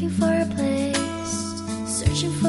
looking for a place, searching for.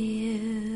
you.